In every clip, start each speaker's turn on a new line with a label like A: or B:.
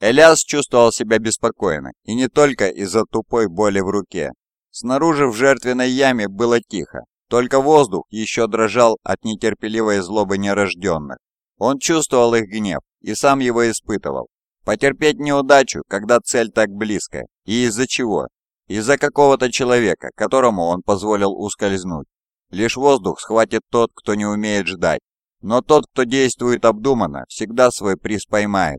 A: Элиас чувствовал себя беспокойно, и не только из-за тупой боли в руке. Снаружи в жертвенной яме было тихо, только воздух еще дрожал от нетерпеливой злобы нерожденных. Он чувствовал их гнев и сам его испытывал. Потерпеть неудачу, когда цель так близко, и из-за чего? Из-за какого-то человека, которому он позволил ускользнуть. Лишь воздух схватит тот, кто не умеет ждать. Но тот, кто действует обдуманно, всегда свой приз поймает.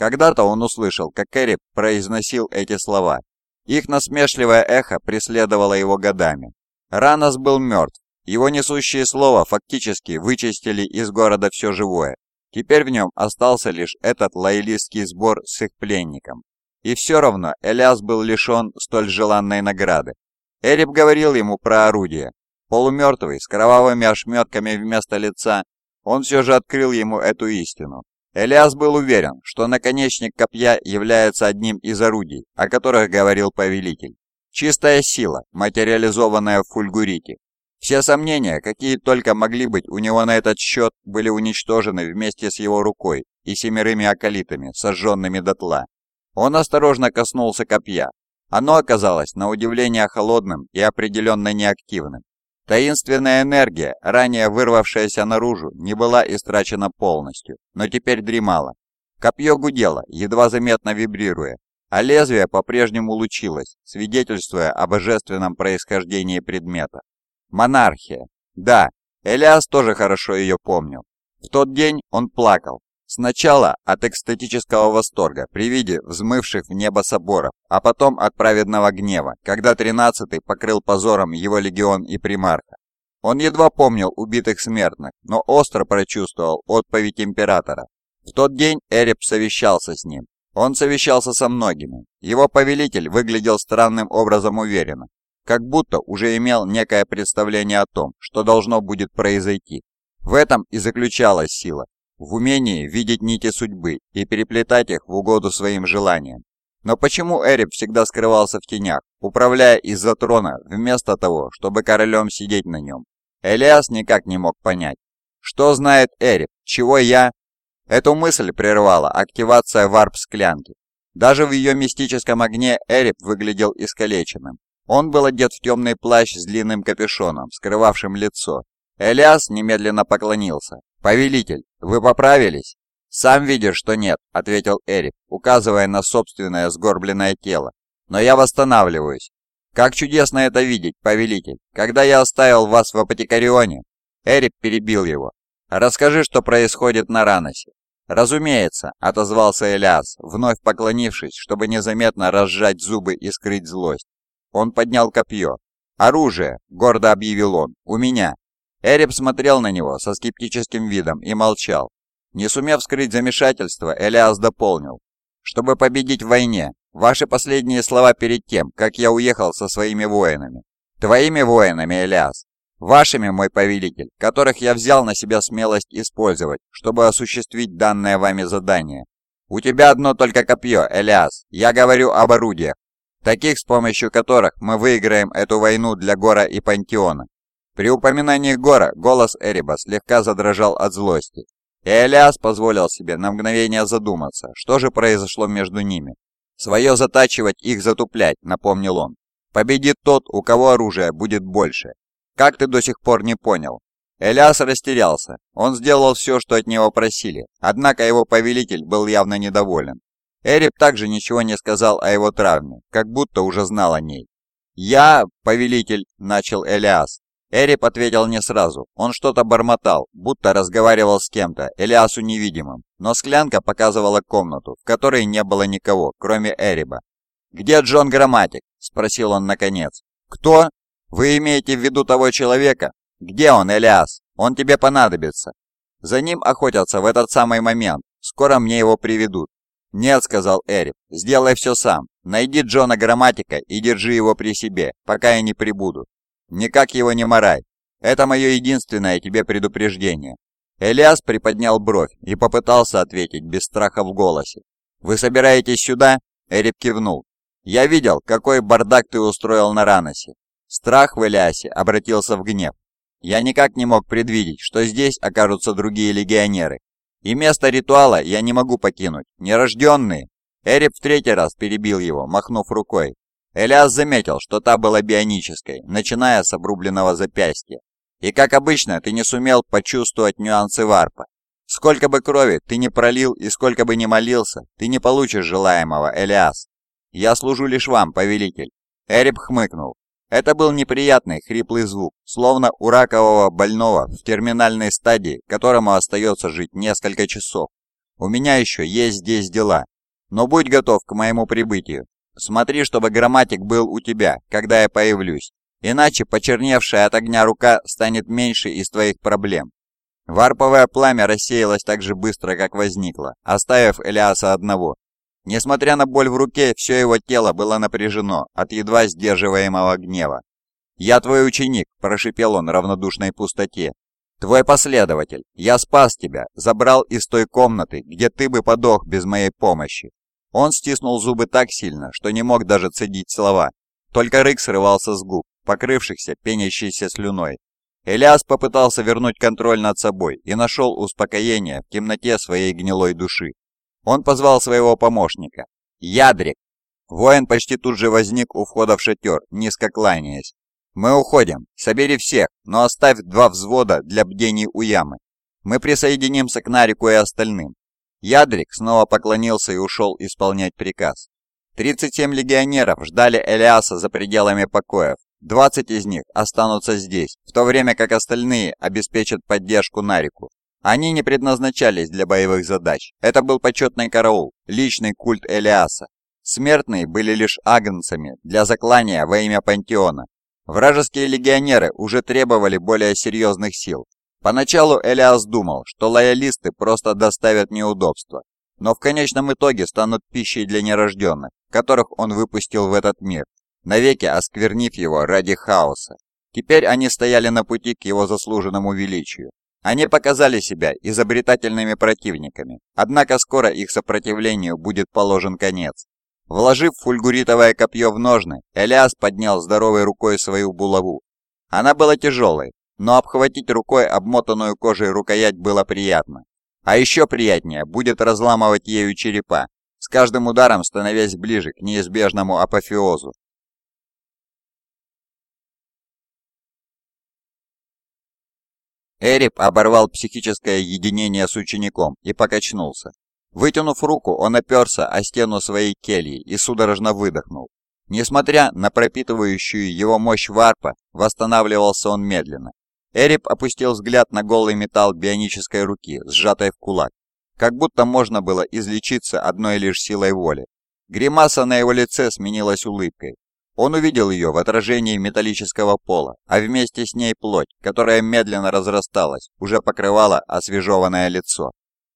A: Когда-то он услышал, как Эри произносил эти слова. Их насмешливое эхо преследовало его годами. Ранос был мертв. Его несущие слова фактически вычистили из города все живое. Теперь в нем остался лишь этот лоялистский сбор с их пленником. И все равно Элиас был лишен столь желанной награды. Эрип говорил ему про орудие. Полумертвый, с кровавыми ошметками вместо лица, он все же открыл ему эту истину. Элиас был уверен, что наконечник копья является одним из орудий, о которых говорил повелитель. Чистая сила, материализованная в фульгурите. Все сомнения, какие только могли быть у него на этот счет, были уничтожены вместе с его рукой и семерыми околитами, сожженными дотла. Он осторожно коснулся копья. Оно оказалось на удивление холодным и определенно неактивным. Таинственная энергия, ранее вырвавшаяся наружу, не была истрачена полностью, но теперь дремала. Копье гудело, едва заметно вибрируя, а лезвие по-прежнему лучилось, свидетельствуя о божественном происхождении предмета. Монархия. Да, Элиас тоже хорошо ее помнил. В тот день он плакал, Сначала от экстатического восторга при виде взмывших в небо соборов, а потом от праведного гнева, когда тринадцатый покрыл позором его легион и примарха. Он едва помнил убитых смертных, но остро прочувствовал отповедь императора. В тот день Эрип совещался с ним. Он совещался со многими. Его повелитель выглядел странным образом уверенно, как будто уже имел некое представление о том, что должно будет произойти. В этом и заключалась сила, в умении видеть нити судьбы и переплетать их в угоду своим желаниям. Но почему Эрип всегда скрывался в тенях, управляя из-за трона, вместо того, чтобы королем сидеть на нем? Элиас никак не мог понять. Что знает Эрип? Чего я? Эту мысль прервала активация варп-склянки. Даже в ее мистическом огне Эрип выглядел искалеченным. Он был одет в темный плащ с длинным капюшоном, скрывавшим лицо. Элиас немедленно поклонился. «Повелитель, вы поправились?» «Сам видишь, что нет», — ответил Эрик, указывая на собственное сгорбленное тело. «Но я восстанавливаюсь. Как чудесно это видеть, повелитель. Когда я оставил вас в Апотекарионе...» Эрик перебил его. «Расскажи, что происходит на Раносе». «Разумеется», — отозвался Элиас, вновь поклонившись, чтобы незаметно разжать зубы и скрыть злость. Он поднял копье. «Оружие», — гордо объявил он, — «у меня. Эрип смотрел на него со скептическим видом и молчал. Не сумев скрыть замешательство, Элиас дополнил. «Чтобы победить в войне, ваши последние слова перед тем, как я уехал со своими воинами. Твоими воинами, Элиас. Вашими, мой повелитель, которых я взял на себя смелость использовать, чтобы осуществить данное вами задание. У тебя одно только копье, Элиас. Я говорю об орудиях, таких, с помощью которых мы выиграем эту войну для Гора и Пантеона. При упоминании Гора голос Эриба слегка задрожал от злости, и Элиас позволил себе на мгновение задуматься, что же произошло между ними. «Свое затачивать их затуплять», — напомнил он. «Победит тот, у кого оружия будет больше. Как ты до сих пор не понял?» Элиас растерялся. Он сделал все, что от него просили, однако его повелитель был явно недоволен. Эриб также ничего не сказал о его травме, как будто уже знал о ней. «Я, повелитель», — начал Элиас, Эрип ответил не сразу. Он что-то бормотал, будто разговаривал с кем-то, Элиасу невидимым. Но склянка показывала комнату, в которой не было никого, кроме Эриба. «Где Джон Грамматик?» – спросил он наконец. «Кто? Вы имеете в виду того человека? Где он, Элиас? Он тебе понадобится». За ним охотятся в этот самый момент. Скоро мне его приведут. «Нет», — сказал Эрип, — «сделай все сам. Найди Джона Грамматика и держи его при себе, пока я не прибуду. Никак его не морай. Это мое единственное тебе предупреждение». Элиас приподнял бровь и попытался ответить без страха в голосе. «Вы собираетесь сюда?» Эрип кивнул. «Я видел, какой бардак ты устроил на Раносе». Страх в Элиасе обратился в гнев. «Я никак не мог предвидеть, что здесь окажутся другие легионеры. И место ритуала я не могу покинуть. Нерожденные. Эрип в третий раз перебил его, махнув рукой. Элиас заметил, что та была бионической, начиная с обрубленного запястья. И как обычно, ты не сумел почувствовать нюансы варпа. Сколько бы крови ты не пролил и сколько бы не молился, ты не получишь желаемого, Элиас. Я служу лишь вам, повелитель. Эрип хмыкнул. Это был неприятный хриплый звук, словно у ракового больного в терминальной стадии, которому остается жить несколько часов. У меня еще есть здесь дела, но будь готов к моему прибытию. Смотри, чтобы грамматик был у тебя, когда я появлюсь, иначе почерневшая от огня рука станет меньше из твоих проблем. Варповое пламя рассеялось так же быстро, как возникло, оставив Элиаса одного. Несмотря на боль в руке, все его тело было напряжено от едва сдерживаемого гнева. «Я твой ученик», – прошипел он равнодушной пустоте. «Твой последователь. Я спас тебя, забрал из той комнаты, где ты бы подох без моей помощи». Он стиснул зубы так сильно, что не мог даже цедить слова. Только рык срывался с губ, покрывшихся пенящейся слюной. Элиас попытался вернуть контроль над собой и нашел успокоение в темноте своей гнилой души. Он позвал своего помощника. «Ядрик!» Воин почти тут же возник у входа в шатер, низко кланяясь. «Мы уходим. Собери всех, но оставь два взвода для бдений у ямы. Мы присоединимся к Нарику и остальным». Ядрик снова поклонился и ушел исполнять приказ. 37 легионеров ждали Элиаса за пределами покоев. 20 из них останутся здесь, в то время как остальные обеспечат поддержку Нарику. Они не предназначались для боевых задач. Это был почетный караул, личный культ Элиаса. Смертные были лишь агнцами для заклания во имя Пантеона. Вражеские легионеры уже требовали более серьезных сил. Поначалу Элиас думал, что лоялисты просто доставят неудобства, но в конечном итоге станут пищей для нерожденных, которых он выпустил в этот мир, навеки осквернив его ради хаоса. Теперь они стояли на пути к его заслуженному величию. Они показали себя изобретательными противниками, однако скоро их сопротивлению будет положен конец. Вложив фульгуритовое копье в ножны, Элиас поднял здоровой рукой свою булаву. Она была тяжелой, но обхватить рукой обмотанную кожей рукоять было приятно. А еще приятнее будет разламывать ею черепа, с каждым ударом становясь ближе к неизбежному апофеозу. Эрип оборвал психическое единение с учеником и покачнулся. Вытянув руку, он оперся о стену своей кельи и судорожно выдохнул. Несмотря на пропитывающую его мощь варпа, восстанавливался он медленно. Эрип опустил взгляд на голый металл бионической руки, сжатой в кулак. Как будто можно было излечиться одной лишь силой воли. Гримаса на его лице сменилась улыбкой, он увидел ее в отражении металлического пола, а вместе с ней плоть, которая медленно разрасталась, уже покрывала освежеванное лицо.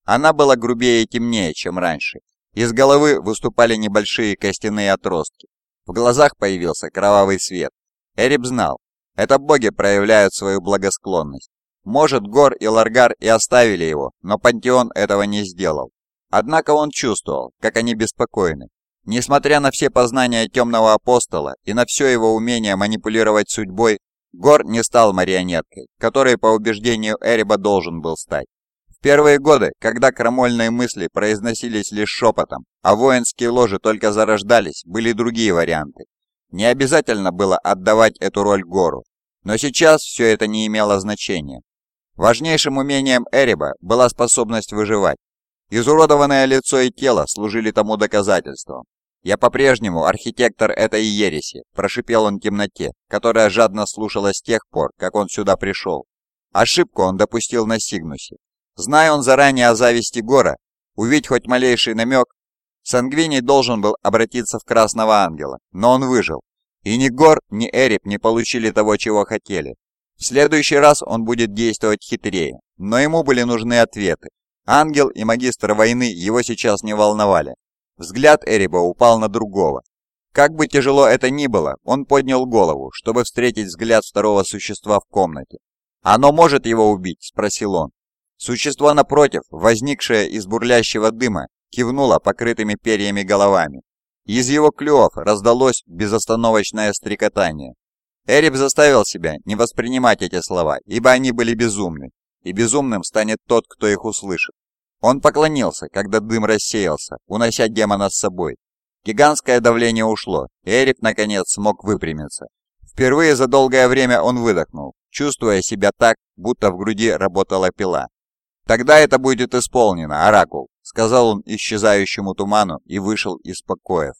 A: Она была грубее и темнее, чем раньше. Из головы выступали небольшие костяные отростки. В глазах появился кровавый свет. Эрип знал, это боги проявляют свою благосклонность. Может, Гор и Ларгар и оставили его, но Пантеон этого не сделал. Однако он чувствовал, как они беспокойны, Несмотря на все познания темного апостола и на все его умение манипулировать судьбой, Гор не стал марионеткой, которой по убеждению Эриба должен был стать. В первые годы, когда крамольные мысли произносились лишь шепотом, а воинские ложи только зарождались, были другие варианты. Не обязательно было отдавать эту роль Гору, но сейчас все это не имело значения. Важнейшим умением Эриба была способность выживать. Изуродованное лицо и тело служили тому доказательством. «Я по-прежнему архитектор этой ереси», – прошипел он в темноте, которая жадно слушала с тех пор, как он сюда пришел. Ошибку он допустил на Сигнусе. Зная он заранее о зависти Гора, увидеть хоть малейший намек, Сангвиний должен был обратиться в Красного Ангела, но он выжил. И ни Гор, ни Эрип не получили того, чего хотели. В следующий раз он будет действовать хитрее, но ему были нужны ответы. Ангел и магистр войны его сейчас не волновали. Взгляд Эриба упал на другого. Как бы тяжело это ни было, он поднял голову, чтобы встретить взгляд второго существа в комнате. «Оно может его убить?» – спросил он. Существо напротив, возникшее из бурлящего дыма, кивнула покрытыми перьями головами. Из его клювов раздалось безостановочное стрекотание. Эреб заставил себя не воспринимать эти слова, ибо они были безумны, и безумным станет тот, кто их услышит. Он поклонился, когда дым рассеялся, унося демона с собой. Гигантское давление ушло, и Эреб, наконец, смог выпрямиться. Впервые за долгое время он выдохнул, чувствуя себя так, будто в груди работала пила. «Тогда это будет исполнено, Оракул», — сказал он исчезающему туману и вышел из покоев.